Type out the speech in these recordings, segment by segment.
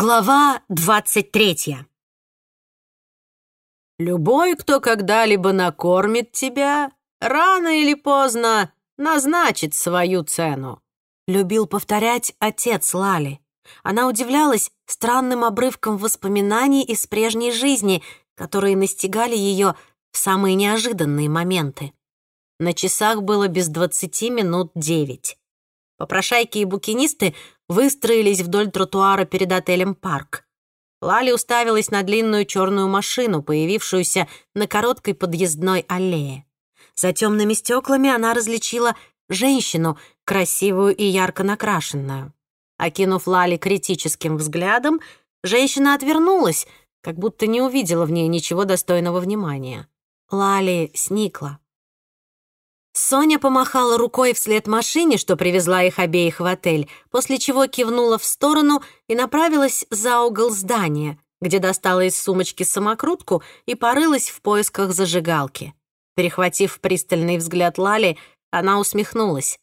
Глава двадцать третья. «Любой, кто когда-либо накормит тебя, рано или поздно назначит свою цену», любил повторять отец Лали. Она удивлялась странным обрывкам воспоминаний из прежней жизни, которые настигали ее в самые неожиданные моменты. На часах было без двадцати минут девять. Попрошайки и букинисты выстроились вдоль тротуара перед отелем «Парк». Лали уставилась на длинную черную машину, появившуюся на короткой подъездной аллее. За темными стеклами она различила женщину, красивую и ярко накрашенную. Окинув Лали критическим взглядом, женщина отвернулась, как будто не увидела в ней ничего достойного внимания. Лали сникла. Соня помахала рукой вслед машине, что привезла их обеих в отель, после чего кивнула в сторону и направилась за угол здания, где достала из сумочки самокрутку и порылась в поисках зажигалки. Перехватив пристальный взгляд Лали, она усмехнулась.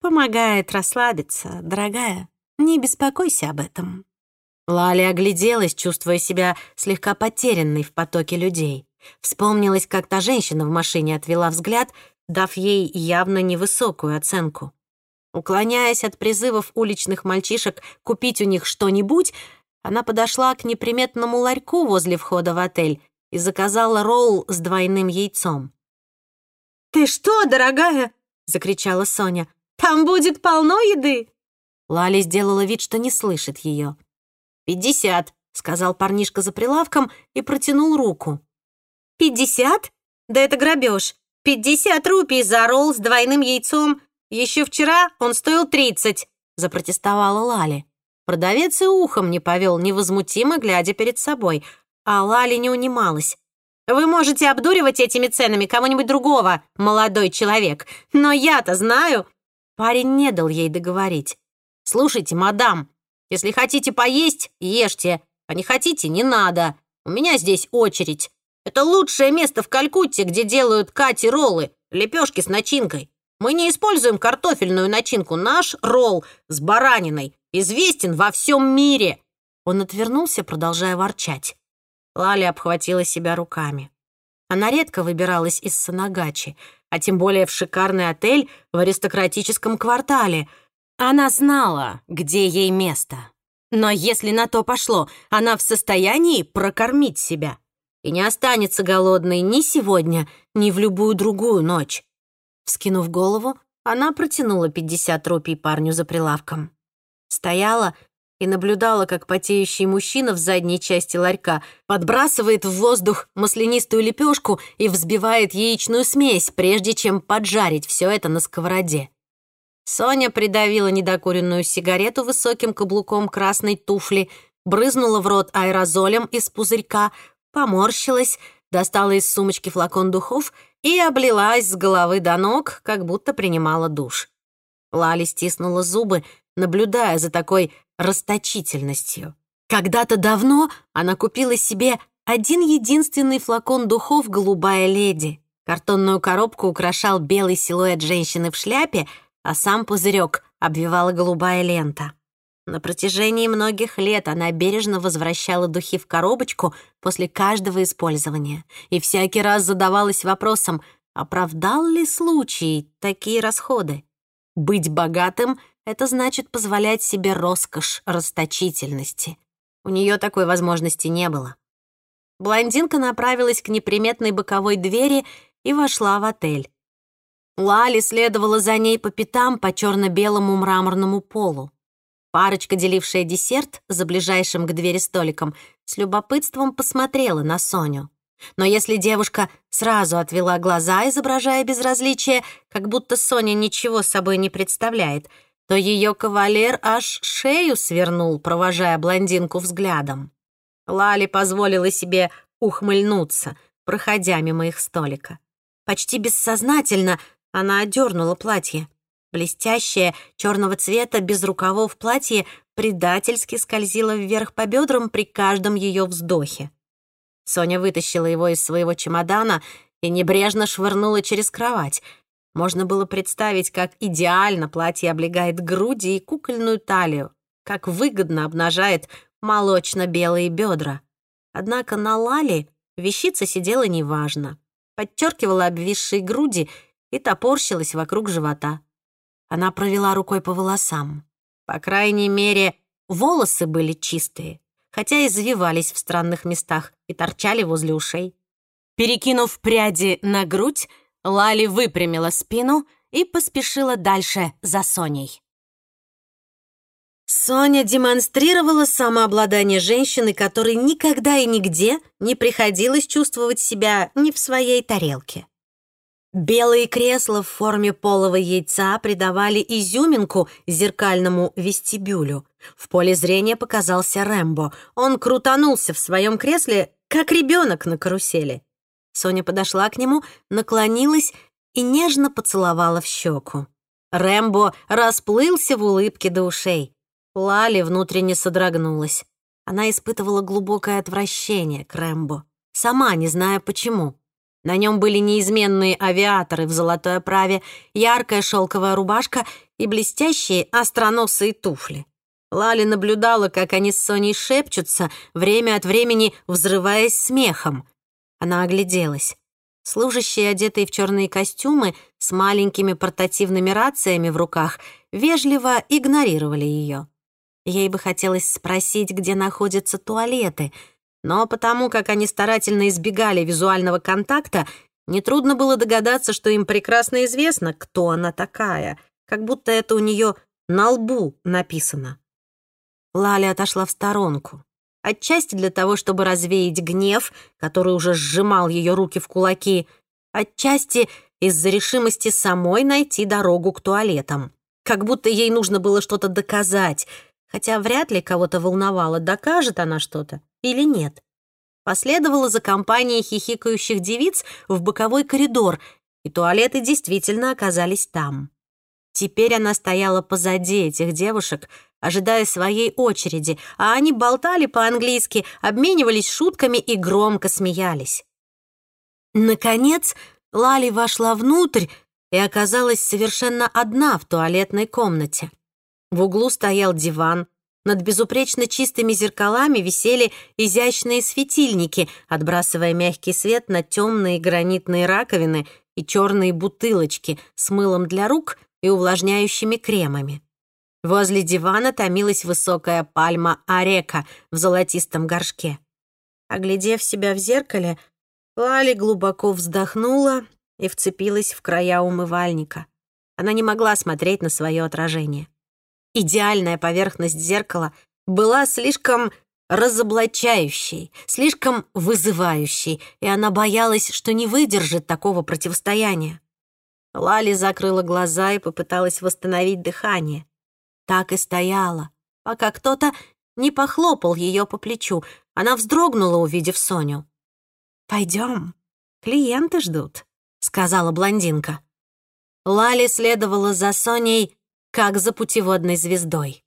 «Помогает расслабиться, дорогая. Не беспокойся об этом». Лали огляделась, чувствуя себя слегка потерянной в потоке людей. Вспомнилась, как та женщина в машине отвела взгляд — дав ей явно невысокую оценку. Уклоняясь от призывов уличных мальчишек купить у них что-нибудь, она подошла к неприметному ларьку возле входа в отель и заказала ролл с двойным яйцом. «Ты что, дорогая?» — закричала Соня. «Там будет полно еды!» Лали сделала вид, что не слышит ее. «Пятьдесят», — сказал парнишка за прилавком и протянул руку. «Пятьдесят? Да это грабеж. «Пятьдесят рупий за ролл с двойным яйцом. Еще вчера он стоил тридцать», — запротестовала Лали. Продавец и ухом не повел, невозмутимо глядя перед собой, а Лали не унималась. «Вы можете обдуривать этими ценами кого-нибудь другого, молодой человек, но я-то знаю...» Парень не дал ей договорить. «Слушайте, мадам, если хотите поесть, ешьте, а не хотите, не надо. У меня здесь очередь. Это лучшее место в Калькутте, где делают кати роллы, лепешки с начинкой. Мы не используем картофельную начинку. Наш ролл с бараниной известен во всем мире». Он отвернулся, продолжая ворчать. Лали обхватила себя руками. Она редко выбиралась из Санагачи, а тем более в шикарный отель в аристократическом квартале. Она знала, где ей место. Но если на то пошло, она в состоянии прокормить себя и не останется голодной ни сегодня, ни в любую другую ночь. Вскинув голову, она протянула 50 рупий парню за прилавком. Стояла и наблюдала, как потеющий мужчина в задней части ларька подбрасывает в воздух маслянистую лепешку и взбивает яичную смесь, прежде чем поджарить все это на сковороде. Соня придавила недокуренную сигарету высоким каблуком красной туфли, брызнула в рот аэрозолем из пузырька, поморщилась, достала из сумочки флакон духов и облилась с головы до ног, как будто принимала душ. Лали стиснула зубы, наблюдая за такой расточительностью. Когда-то давно она купила себе один единственный флакон духов «Голубая леди». Картонную коробку украшал белый силуэт женщины в шляпе, а сам пузырек обвивала голубая лента. На протяжении многих лет она бережно возвращала духи в коробочку после каждого использования и всякий раз задавалась вопросом, оправдал ли случай такие расходы. Быть богатым — это значит позволять себе роскошь расточительности. У нее такой возможности не было. Блондинка направилась к неприметной боковой двери и вошла в отель. Лали следовала за ней по пятам по черно белому мраморному полу. Парочка, делившая десерт за ближайшим к двери столиком, с любопытством посмотрела на Соню. Но если девушка сразу отвела глаза, изображая безразличие, как будто Соня ничего собой не представляет, то ее кавалер аж шею свернул, провожая блондинку взглядом. Лали позволила себе ухмыльнуться, проходя мимо их столика. Почти бессознательно она одернула платье. Блестящее, черного цвета, без рукавов платье предательски скользило вверх по бедрам при каждом ее вздохе. Соня вытащила его из своего чемодана и небрежно швырнула через кровать. Можно было представить, как идеально платье облегает груди и кукольную талию, как выгодно обнажает молочно-белые бедра. Однако на Лале вещица сидела неважно, подчеркивала обвисшие груди и топорщилась вокруг живота. Она провела рукой по волосам. По крайней мере, волосы были чистые, хотя и завивались в странных местах и торчали возле ушей. Перекинув пряди на грудь, Лали выпрямила спину и поспешила дальше за Соней. Соня демонстрировала самообладание женщины, которой никогда и нигде не приходилось чувствовать себя не в своей тарелке. Белые кресла в форме полого яйца придавали изюминку зеркальному вестибюлю. В поле зрения показался Рэмбо. Он крутанулся в своем кресле, как ребенок на карусели. Соня подошла к нему, наклонилась и нежно поцеловала в щеку. Рэмбо расплылся в улыбке до ушей. Лали внутренне содрогнулась. Она испытывала глубокое отвращение к Рэмбо, сама не зная почему. На нем были неизменные авиаторы в золотой оправе, яркая шелковая рубашка и блестящие остроносые туфли. Лали наблюдала, как они с Соней шепчутся, время от времени взрываясь смехом. Она огляделась. Служащие, одетые в черные костюмы, с маленькими портативными рациями в руках, вежливо игнорировали ее. Ей бы хотелось спросить, где находятся туалеты — но потому как они старательно избегали визуального контакта, нетрудно было догадаться, что им прекрасно известно, кто она такая, как будто это у нее на лбу написано. Лаля отошла в сторонку. Отчасти для того, чтобы развеять гнев, который уже сжимал ее руки в кулаки, отчасти из-за решимости самой найти дорогу к туалетам. Как будто ей нужно было что-то доказать, хотя вряд ли кого-то волновало, докажет она что-то или нет. Последовала за компанией хихикающих девиц в боковой коридор, и туалеты действительно оказались там. Теперь она стояла позади этих девушек, ожидая своей очереди, а они болтали по-английски, обменивались шутками и громко смеялись. Наконец, Лали вошла внутрь и оказалась совершенно одна в туалетной комнате. В углу стоял диван, над безупречно чистыми зеркалами висели изящные светильники, отбрасывая мягкий свет на темные гранитные раковины и черные бутылочки с мылом для рук и увлажняющими кремами. Возле дивана томилась высокая пальма арека в золотистом горшке. Оглядев себя в зеркале, Лали глубоко вздохнула и вцепилась в края умывальника. Она не могла смотреть на свое отражение. Идеальная поверхность зеркала была слишком разоблачающей, слишком вызывающей, и она боялась, что не выдержит такого противостояния. Лали закрыла глаза и попыталась восстановить дыхание. Так и стояла, пока кто-то не похлопал ее по плечу. Она вздрогнула, увидев Соню. «Пойдем, клиенты ждут», — сказала блондинка. Лали следовала за Соней, как за путеводной звездой.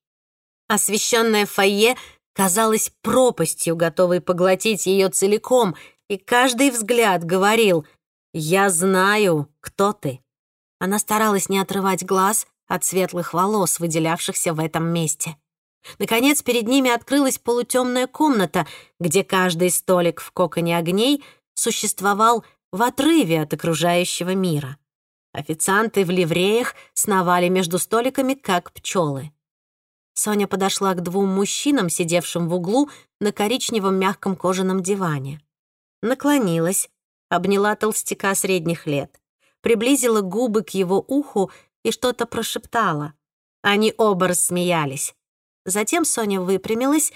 Освещенное фойе казалось пропастью, готовой поглотить ее целиком, и каждый взгляд говорил «Я знаю, кто ты». Она старалась не отрывать глаз от светлых волос, выделявшихся в этом месте. Наконец, перед ними открылась полутемная комната, где каждый столик в коконе огней существовал в отрыве от окружающего мира. Официанты в ливреях сновали между столиками, как пчелы. Соня подошла к двум мужчинам, сидевшим в углу на коричневом мягком кожаном диване. Наклонилась, обняла толстяка средних лет, приблизила губы к его уху и что-то прошептала. Они оба рассмеялись. Затем Соня выпрямилась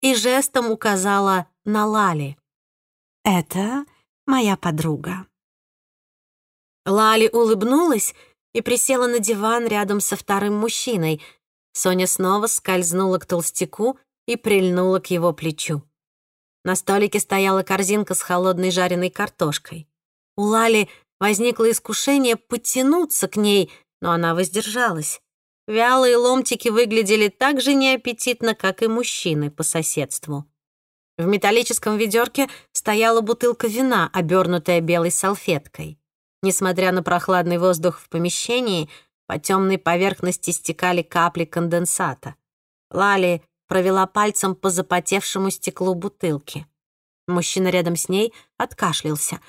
и жестом указала на Лали. «Это моя подруга». Лали улыбнулась и присела на диван рядом со вторым мужчиной. Соня снова скользнула к толстяку и прильнула к его плечу. На столике стояла корзинка с холодной жареной картошкой. У Лали возникло искушение потянуться к ней, но она воздержалась. Вялые ломтики выглядели так же неаппетитно, как и мужчины по соседству. В металлическом ведерке стояла бутылка вина, обернутая белой салфеткой. Несмотря на прохладный воздух в помещении, по темной поверхности стекали капли конденсата. Лали провела пальцем по запотевшему стеклу бутылки. Мужчина рядом с ней откашлялся.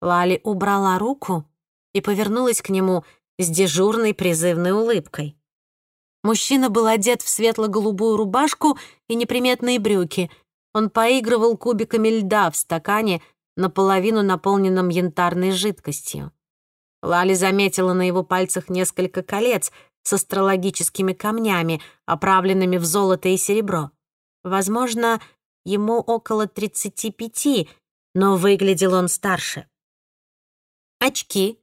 Лали убрала руку и повернулась к нему с дежурной призывной улыбкой. Мужчина был одет в светло-голубую рубашку и неприметные брюки. Он поигрывал кубиками льда в стакане, наполовину наполненном янтарной жидкостью. Лали заметила на его пальцах несколько колец с астрологическими камнями, оправленными в золото и серебро. Возможно, ему около 35, но выглядел он старше. Очки,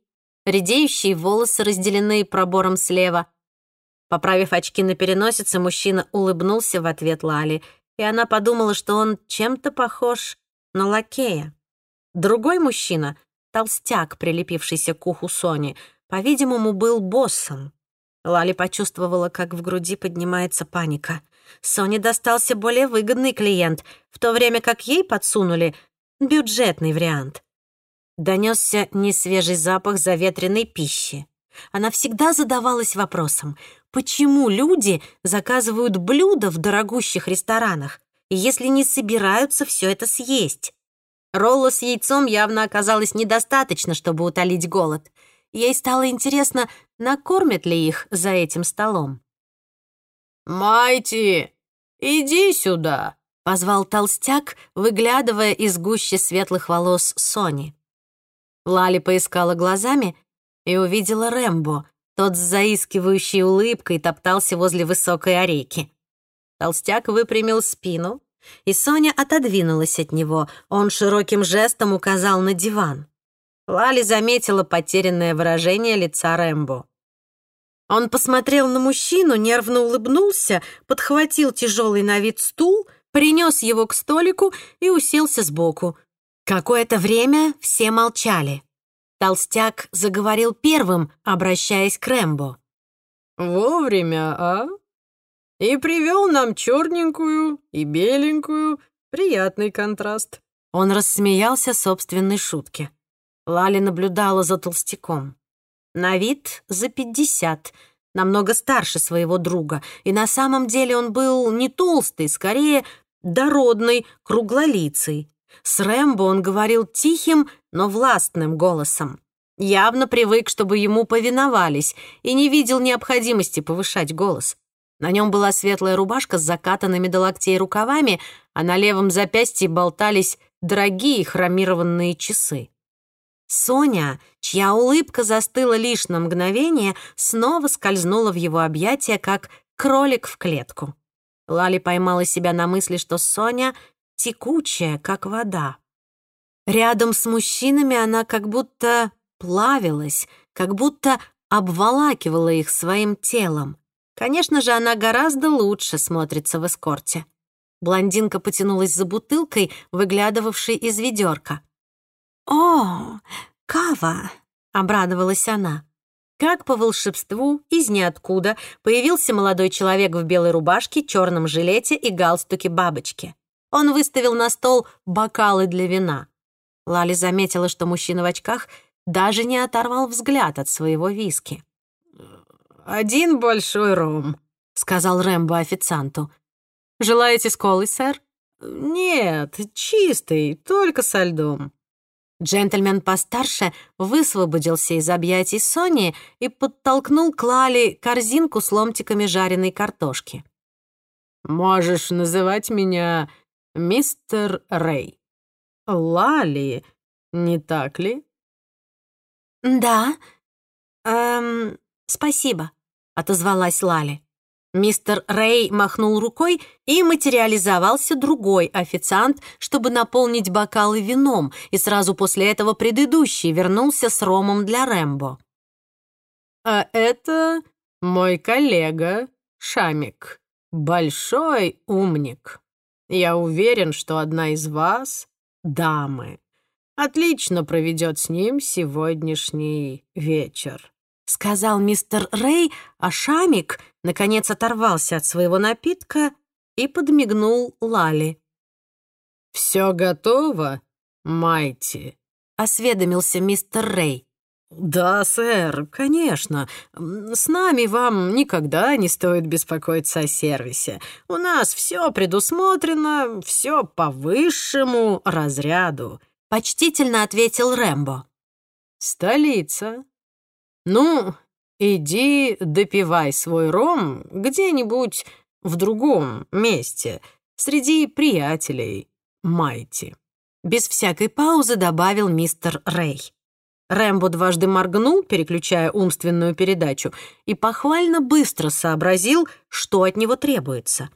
редеющие волосы, разделенные пробором слева. Поправив очки на переносице, мужчина улыбнулся в ответ Лали, и она подумала, что он чем-то похож на лакея. Другой мужчина, толстяк, прилепившийся к уху Сони, по-видимому, был боссом. Лали почувствовала, как в груди поднимается паника. Соне достался более выгодный клиент, в то время как ей подсунули бюджетный вариант. Донесся несвежий запах заветренной пищи. Она всегда задавалась вопросом, почему люди заказывают блюда в дорогущих ресторанах, если не собираются все это съесть. Ролла с яйцом явно оказалось недостаточно, чтобы утолить голод. Ей стало интересно, накормят ли их за этим столом. «Майти, иди сюда!» — позвал толстяк, выглядывая из гущи светлых волос Сони. Лали поискала глазами и увидела Рэмбо. Тот с заискивающей улыбкой топтался возле высокой ореки. Толстяк выпрямил спину, и Соня отодвинулась от него. Он широким жестом указал на диван. Лали заметила потерянное выражение лица Рэмбо. Он посмотрел на мужчину, нервно улыбнулся, подхватил тяжелый на вид стул, принес его к столику и уселся сбоку. Какое-то время все молчали. Толстяк заговорил первым, обращаясь к Рэмбо. «Вовремя, а? И привел нам черненькую и беленькую. Приятный контраст». Он рассмеялся собственной шутке. Лали наблюдала за толстяком. На вид за пятьдесят, намного старше своего друга, и на самом деле он был не толстый, скорее дородный, круглолицый. С Рэмбо он говорил тихим, но властным голосом. Явно привык, чтобы ему повиновались, и не видел необходимости повышать голос. На нем была светлая рубашка с закатанными до локтей рукавами, а на левом запястье болтались дорогие хромированные часы. Соня, чья улыбка застыла лишь на мгновение, снова скользнула в его объятия, как кролик в клетку. Лали поймала себя на мысли, что Соня текучая, как вода. Рядом с мужчинами она как будто плавилась, как будто обволакивала их своим телом. Конечно же, она гораздо лучше смотрится в эскорте. Блондинка потянулась за бутылкой, выглядывавшей из ведерка. «О, кава!» — обрадовалась она. Как по волшебству, из ниоткуда появился молодой человек в белой рубашке, черном жилете и галстуке бабочки. Он выставил на стол бокалы для вина. Лали заметила, что мужчина в очках даже не оторвал взгляд от своего виски. «Один большой ром», — сказал Рэмбо официанту. «Желаете с колой, сэр?» «Нет, чистый, только со льдом». Джентльмен постарше высвободился из объятий Сони и подтолкнул к Лали корзинку с ломтиками жареной картошки. «Можешь называть меня мистер Рэй. Лали, не так ли?» «Да. Эм, спасибо», — отозвалась Лали. Мистер Рэй махнул рукой, и материализовался другой официант, чтобы наполнить бокалы вином, и сразу после этого предыдущий вернулся с ромом для Рэмбо. «А это мой коллега Шамик, большой умник. Я уверен, что одна из вас, дамы, отлично проведет с ним сегодняшний вечер» сказал мистер Рэй, а Шамик, наконец, оторвался от своего напитка и подмигнул Лали. «Все готово, Майти?» — осведомился мистер Рэй. «Да, сэр, конечно. С нами вам никогда не стоит беспокоиться о сервисе. У нас все предусмотрено, все по высшему разряду», — почтительно ответил Рэмбо. «Столица. Ну, иди допивай свой ром где-нибудь в другом месте, среди приятелей Майти». Без всякой паузы добавил мистер Рэй. Рэмбо дважды моргнул, переключая умственную передачу, и похвально быстро сообразил, что от него требуется.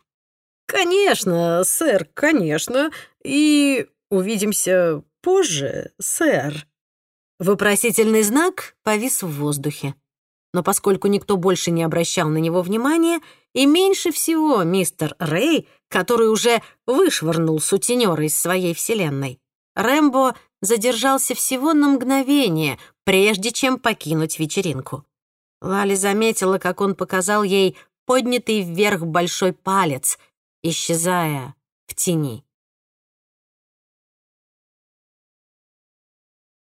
«Конечно, сэр, конечно. И увидимся позже, сэр». Вопросительный знак повис в воздухе. Но поскольку никто больше не обращал на него внимания, и меньше всего мистер Рэй, который уже вышвырнул сутенера из своей вселенной, Рэмбо задержался всего на мгновение, прежде чем покинуть вечеринку. Лали заметила, как он показал ей поднятый вверх большой палец, исчезая в тени.